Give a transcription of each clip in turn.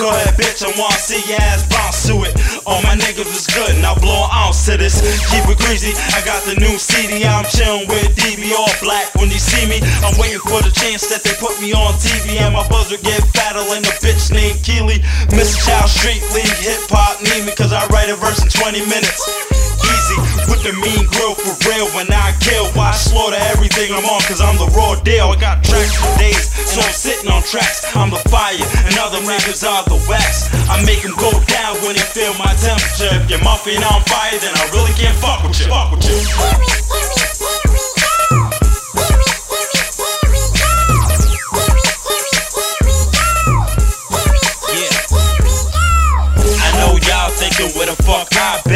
Go ahead, bitch, I wanna see your ass bounce to it. All my niggas is good, now blow an ounce to this. Keep it greasy, I got the new CD, I'm chillin' with DB all black. When you see me, I'm waiting for the chance that they put me on TV. And my buzzer get fatter than a bitch named Keely. Mr. Child Street League, hip hop need me, cause I write a verse in 20 minutes. Easy, with the mean grill for real when I kill. Why slaughter I'm on? Cause I'm the raw deal. I got tracks for days, so I'm sitting on tracks. I'm the fire, and other niggas are the wax. I make them go down when they feel my temperature. If your muffin on fire, then I really can't fuck with you. Fuck with you. I know y'all thinking where the fuck been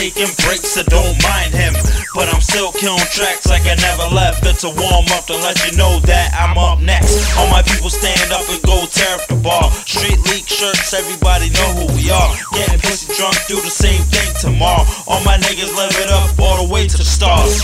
taking breaks, so don't mind him. But I'm still killing tracks like I never left. It's a warm up to let you know that I'm up next. All my people stand up and go tear up the bar. Street League shirts, everybody know who we are. Getting pissy drunk, do the same thing tomorrow. All my niggas live it up all the way to the stars.